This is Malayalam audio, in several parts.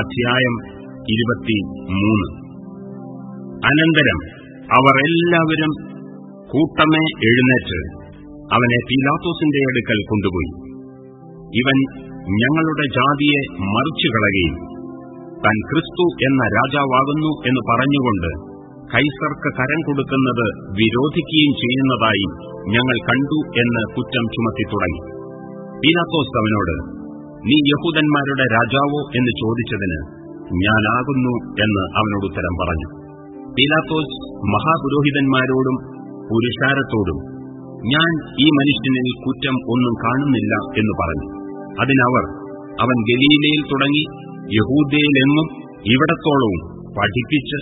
അധ്യായം ഇരുപത്തി മൂന്ന് അനന്തരം അവർ എല്ലാവരും കൂട്ടമേ എഴുന്നേറ്റ് അവനെ പീലാത്തോസിന്റെ അടുക്കൽ കൊണ്ടുപോയി. ഇവൻ ഞങ്ങളുടെ ജാതിയെ മറിച്ചു കളയുകയും താൻ ക്രിസ്തു എന്ന രാജാവാകുന്നു എന്ന് പറഞ്ഞുകൊണ്ട് കൈസർക്ക് കരം കൊടുക്കുന്നത് വിരോധിക്കുകയും ചെയ്യുന്നതായി ഞങ്ങൾ കണ്ടു എന്ന് കുറ്റം ചുമത്തി തുടങ്ങി. പീലാത്തോസ് അവനോട് നീ യഹൂദന്മാരുടെ രാജാവോ എന്ന് ചോദിച്ചതിന് ഞാനാകുന്നു എന്ന് അവനോട് ഉത്തരം പറഞ്ഞു. പീലാത്തോസ് മഹാപുരോഹിതന്മാരോടും പുരുഷാരത്തോടും ഞാൻ ഈ മനുഷ്യനിൽ കുറ്റം ഒന്നും കാണുന്നില്ല എന്ന് പറഞ്ഞു. അതിനവർ അവൻ ഗലീലയിൽ തുടങ്ങി യഹൂദയിലെങ്ങും ഇവിടത്തോളവും പഠിപ്പിച്ച്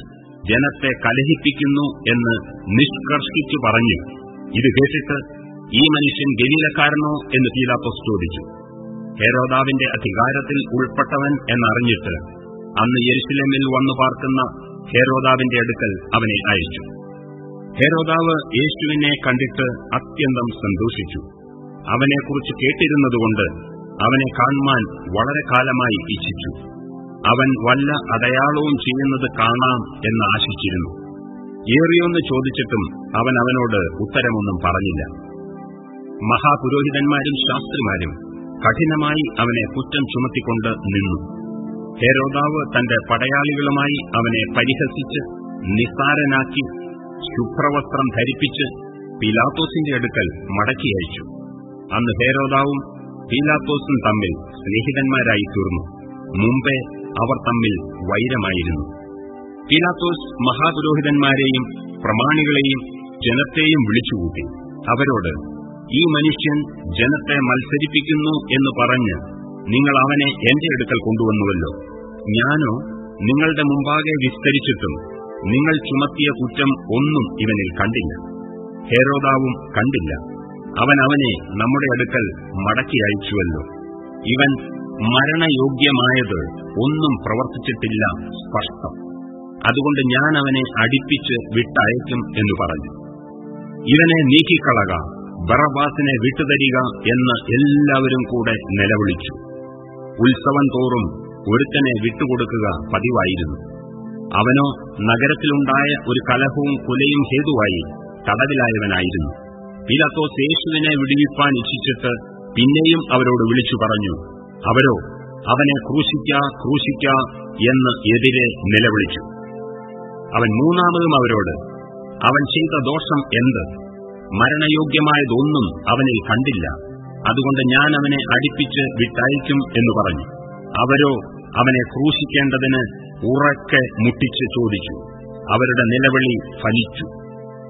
ജനത്തെ കലഹിപ്പിക്കുന്നു എന്ന് നിഷ്കർഷിച്ചു പറഞ്ഞു. ഇത് കേട്ടിട്ട് ഈ മനുഷ്യൻ ഗലീലക്കാരനോ എന്ന് പീലാത്തോസ് ചോദിച്ചു. ഹേരോദാവിന്റെ അധികാരത്തിൽ ഉൾപ്പെട്ടവൻ എന്നറിഞ്ഞിട്ട് അന്ന് യെരുസലേമിൽ വന്നു പാർക്കുന്ന ഹേരോദാവിന്റെ അടുക്കൽ അവനെ അയച്ചു. ഹേരോദാവ് യേശുവിനെ കണ്ടിട്ട് അത്യന്തം സന്തോഷിച്ചു. അവനെക്കുറിച്ച് കേട്ടിരുന്നതുകൊണ്ട് അവനെ കാണുവാൻ വളരെ കാലമായി ഇച്ഛിച്ചു. അവൻ വല്ല അടയാളവും ചെയ്യുന്നത് കാണാം എന്ന് ആശിച്ചിരുന്നു. ഏറിയൊന്ന് ചോദിച്ചിട്ടും അവൻ അവനോട് ഉത്തരമൊന്നും പറഞ്ഞില്ല. മഹാപുരോഹിതന്മാരും ശാസ്ത്രിമാരും കഠിനമായി അവനെ കുറ്റം ചുമത്തിക്കൊണ്ട് നിന്നു. ഹേരോദാവ് തന്റെ പടയാളികളുമായി അവനെ പരിഹസിച്ച് നിസ്സാരനാക്കി ശുഭ്രവസ്ത്രം ധരിപ്പിച്ച് പീലാത്തോസിന്റെ അടുക്കൽ മടക്കി അയച്ചു. അന്ന് ഹേരോദാവും പീലാത്തോസും തമ്മിൽ സ്നേഹിതന്മാരായി തീർന്നു. മുമ്പേ അവർ തമ്മിൽ വൈരമായിരുന്നു. പീലാത്തോസ് മഹാപുരോഹിതന്മാരെയും പ്രമാണികളെയും ജനത്തെയും വിളിച്ചുകൂട്ടി. അവരോട് ഈ മനുഷ്യൻ ജനത്തെ മത്സരിപ്പിക്കുന്നു എന്ന് പറഞ്ഞ് നിങ്ങൾ അവനെ എന്റെ അടുക്കൽ കൊണ്ടുവന്നുവല്ലോ. ഞാനോ നിങ്ങളുടെ മുമ്പാകെ വിസ്തരിച്ചിട്ടും നിങ്ങൾ ചുമത്തിയ കുറ്റം ഒന്നും ഇവനിൽ കണ്ടില്ല. ഹേരോദാവും കണ്ടില്ല. അവൻ അവനെ നമ്മുടെ അടുക്കൽ മടക്കി അയച്ചുവല്ലോ. ഇവൻ മരണയോഗ്യമായത് ഒന്നും പ്രവർത്തിച്ചിട്ടില്ല സ്പഷ്ടം. അതുകൊണ്ട് ഞാൻ അവനെ അടിപ്പിച്ച് വിട്ടയക്കും എന്ന് പറഞ്ഞു. ഇവനെ നീക്കിക്കളക. ബറബാസിനെ വിട്ടുതരിക എന്ന് എല്ലാവരും കൂടെ നിലവിളിച്ചു. ഉത്സവം തോറും ഒരുത്തനെ വിട്ടുകൊടുക്കുക പതിവായിരുന്നു. അവനോ നഗരത്തിലുണ്ടായ ഒരു കലഹവും കൊലയും ഹേതുവായി തടവിലായവനായിരുന്നു. പിലത്തോ യേശുവിനെ വിടുവിപ്പാൻ ഇച്ഛിച്ചിട്ട് പിന്നെയും അവരോട് വിളിച്ചു പറഞ്ഞു അവരോ അവനെ ക്രൂശിക്ക ക്രൂശിക്ക എന്ന് എതിരെ നിലവിളിച്ചു. അവൻ മൂന്നാമതും അവരോട് അവൻ ചെയ്ത ദോഷം എന്ത്? മരണയോഗ്യമായതൊന്നും അവനിൽ കണ്ടില്ല. അതുകൊണ്ട് ഞാൻ അവനെ അടിപ്പിച്ച് വിട്ടയക്കും എന്ന് പറഞ്ഞു. അവരോ അവനെ ക്രൂശിക്കേണ്ടതിന് ഉറക്കെ മുട്ടിച്ച് ചോദിച്ചു. അവരുടെ നിലവിളി ഫലിച്ചു.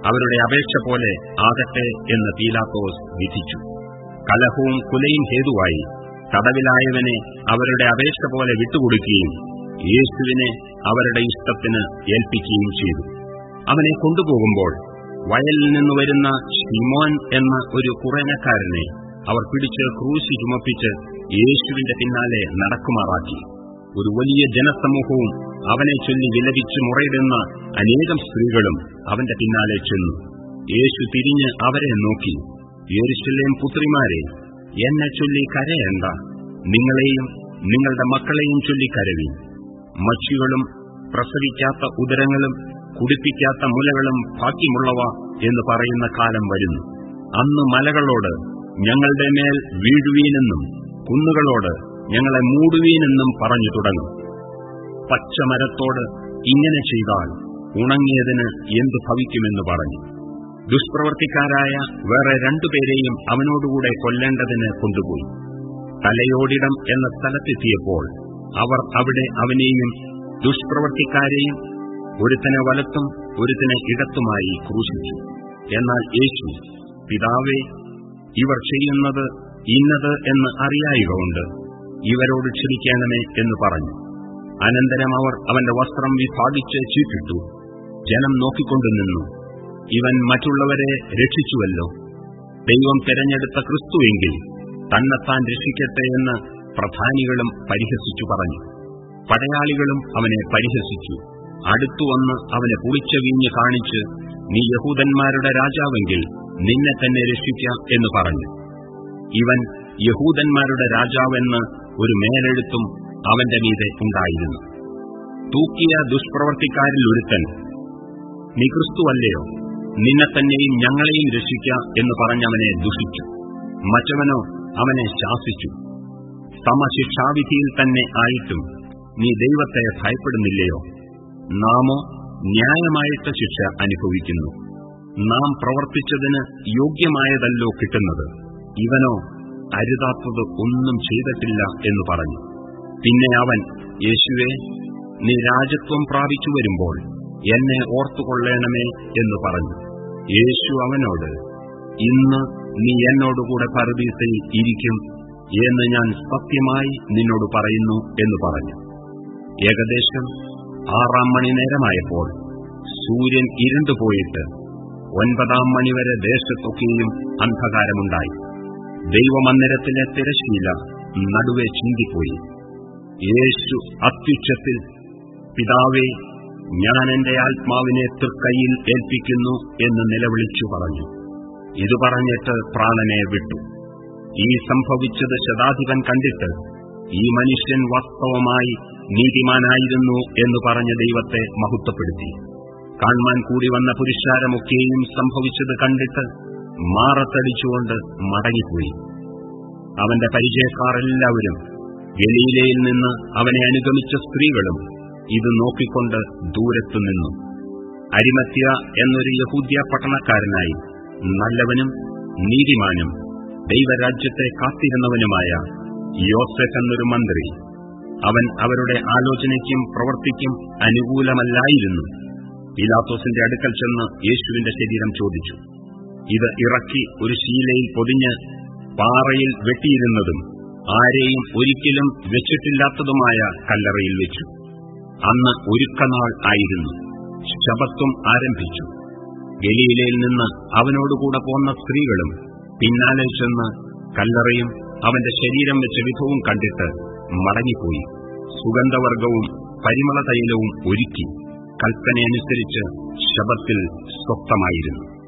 അവരുടെ അപേക്ഷ പോലെ ആകട്ടെ എന്ന് പീലാത്തോസ് വിധിച്ചു. കലഹവും കുലയും ഹേതുവായി. തടവിലായവനെ അവരുടെ അപേക്ഷ പോലെ വിട്ടുകൊടുക്കുകയും യേശുവിനെ അവരുടെ ഇഷ്ടത്തിന് ഏൽപ്പിക്കുകയും ചെയ്തു. അവനെ കൊണ്ടുപോകുമ്പോൾ വയലിൽ നിന്ന് വരുന്ന ഷിമോൻ എന്ന ഒരു കുറേനക്കാരനെ അവർ പിടിച്ച് ക്രൂശി ചുമപ്പിച്ച് യേശുവിന്റെ പിന്നാലെ നടക്കുമാറാക്കി. ഒരു വലിയ ജനസമൂഹവും അവനെ ചൊല്ലി വിലപിച്ച് മുറയിടുന്ന അനേകം സ്ത്രീകളും അവന്റെ പിന്നാലെ ചെന്നു. യേശു തിരിഞ്ഞ് അവരെ നോക്കി. യേശുലേം പുത്രിമാരെ എന്നെ ചൊല്ലി കരയണ്ട നിങ്ങളെയും നിങ്ങളുടെ മക്കളെയും ചൊല്ലി കരവി മച്ചികളും പ്രസവിക്കാത്ത ഉദരങ്ങളും കുടിപ്പിക്കാത്ത മുലകളും ഭാഗ്യമുള്ളവ എന്ന് പറയുന്ന കാലം വരുന്നു. അന്ന് മലകളോട് ഞങ്ങളുടെ മേൽ വീഴുവീനെന്നും കുന്നുകളോട് ഞങ്ങളെ മൂടുവീനെന്നും പറഞ്ഞു തുടങ്ങും. പച്ചമരത്തോട് ഇങ്ങനെ ചെയ്താൽ ഉണങ്ങിയതിന് എന്തു ഭവിക്കുമെന്ന് പറഞ്ഞു. ദുഷ്പ്രവർത്തിക്കാരായ വേറെ രണ്ടുപേരെയും അവനോടുകൂടെ കൊല്ലേണ്ടതിന് കൊണ്ടുപോയി. തലയോടിടം എന്ന സ്ഥലത്തെത്തിയപ്പോൾ അവർ അവിടെ അവനെയും ദുഷ്പ്രവർത്തിക്കാരെയും ഒരുത്തനെ വലത്തും ഒരുത്തനെ ഇടത്തുമായി ക്രൂശിച്ചു. എന്നാൽ യേശു പിതാവേ ഇവർ ചെയ്യുന്നത് ഇന്നത് എന്ന് അറിയായികൊണ്ട് ഇവരോട് ക്ഷമിക്കണമേ എന്ന് പറഞ്ഞു. അനന്തരം അവർ അവന്റെ വസ്ത്രം വിഭാഗിച്ച് ചീട്ടിട്ടു. ജനം നോക്കിക്കൊണ്ടു നിന്നു. ഇവൻ മറ്റുള്ളവരെ രക്ഷിച്ചുവല്ലോ. ദൈവം തെരഞ്ഞെടുത്ത ക്രിസ്തുവെങ്കിൽ തന്നെത്താൻ രക്ഷിക്കട്ടെ എന്ന് പ്രധാനികളും പരിഹസിച്ചു പറഞ്ഞു. പടയാളികളും അവനെ പരിഹസിച്ചു. അടുത്തുവന്ന് അവനെ പുളിച്ച വീഞ്ഞ് കാണിച്ച് നീ യഹൂദന്മാരുടെ രാജാവെങ്കിൽ നിന്നെ തന്നെ രക്ഷിക്കാം എന്ന് പറഞ്ഞു. ഇവൻ യഹൂദന്മാരുടെ രാജാവെന്ന് ഒരു മേലെഴുത്തും അവന്റെ മീതെ ഉണ്ടായിരുന്നു. തൂക്കിയ ദുഷ്പ്രവർത്തിക്കാരിൽ ഒരുത്തൻ നീ ക്രിസ്തുവല്ലയോ നിന്നെ തന്നെയും ഞങ്ങളെയും രക്ഷിക്ക എന്ന് പറഞ്ഞവനെ ദുഷിച്ചു. മറ്റവനോ അവനെ ശാസിച്ചു. സമശിക്ഷാവിധിയിൽ തന്നെ ആയിട്ടും നീ ദൈവത്തെ ഭയപ്പെടുന്നില്ലയോ? നാമോ ന്യായമായിട്ട് ശിക്ഷ അനുഭവിക്കുന്നു. നാം പ്രവർത്തിച്ചതിന് യോഗ്യമായതല്ലോ കിട്ടുന്നത്. ഇവനോ അരുതാത്തത് ഒന്നും ചെയ്തിട്ടില്ല എന്ന് പറഞ്ഞു. പിന്നെ അവൻ യേശുവെ നീ രാജത്വം പ്രാപിച്ചു വരുമ്പോൾ എന്നെ ഓർത്തുകൊള്ളേണമേ എന്ന് പറഞ്ഞു. യേശു അവനോട് ഇന്ന് നീ എന്നോടുകൂടെ പരദീസയിൽ ഇരിക്കും എന്ന് ഞാൻ സത്യമായി നിന്നോട് പറയുന്നു എന്ന് പറഞ്ഞു. ഏകദേശം ആറാം മണി നേരമായപ്പോൾ സൂര്യൻ ഇരുണ്ടുപോയിട്ട് ഒൻപതാം മണിവരെ ദേശത്തൊക്കെയും അന്ധകാരമുണ്ടായി. ദൈവമന്ദിരത്തിലെ തിരശീല നടുവെ ചിന്തിപ്പോയി. യേശു അത്യുച്ചത്തിൽ പിതാവേ ഞാൻ എന്റെ ആത്മാവിനെ തൃക്കൈയിൽ ഏൽപ്പിക്കുന്നു എന്ന് നിലവിളിച്ചു പറഞ്ഞു. ഇത് പറഞ്ഞിട്ട് പ്രാണനെ വിട്ടു. ഈ സംഭവിച്ചത് ശതാധിപൻ കണ്ടിട്ട് ഈ മനുഷ്യൻ വാസ്തവമായി നീതിമാനായിരുന്നു എന്ന് പറഞ്ഞ ദൈവത്തെ മഹത്വപ്പെടുത്തി. കാൺമാൻ കൂടി വന്ന പുരുഷാരമൊക്കെയും സംഭവിച്ചത് കണ്ടിട്ട് മാറത്തടിച്ചുകൊണ്ട് മടങ്ങിപ്പോയി. അവന്റെ പരിചയക്കാർ എല്ലാവരും ഗലീലയിൽ നിന്ന് അവനെ അനുഗമിച്ച സ്ത്രീകളും ഇത് നോക്കിക്കൊണ്ട് ദൂരത്തു നിന്നു. അരിമത്യ എന്നൊരു യഹൂദ്യ പട്ടണക്കാരനായി നല്ലവനും നീതിമാനും ദൈവരാജ്യത്തെ കാത്തിരുന്നവനുമായ യോസെഫ് എന്നൊരു മന്ത്രി അവൻ അവരുടെ ആലോചനയ്ക്കും പ്രവർത്തിക്കും അനുകൂലമല്ലായിരുന്നു. പിലാത്തോസിന്റെ അടുക്കൽ ചെന്ന് യേശുവിന്റെ ശരീരം ചോദിച്ചു. ഇത് ഇറക്കി ഒരു ശീലയിൽ പൊതിഞ്ഞ് പാറയിൽ വെട്ടിയിരുന്നതും ആരെയും ഒരിക്കലും വെച്ചിട്ടില്ലാത്തതുമായ കല്ലറയിൽ വെച്ചു. അന്ന് ഒരുക്കനാൾ ആയിരുന്നു. ശബത്വം ആരംഭിച്ചു. ഗലീലയിൽ നിന്ന് അവനോടുകൂടെ പോന്ന സ്ത്രീകളും പിന്നാലെ ചെന്ന് കല്ലറയും അവന്റെ ശരീരം വെച്ച വിധവും കണ്ടിട്ട് മടങ്ങിപ്പോയി. സുഗന്ധവർഗവും പരിമള തൈലവും ഒരുക്കി കൽപ്പനയനുസരിച്ച് ശബത്തിൽ സ്വപ്തമായിരുന്നു.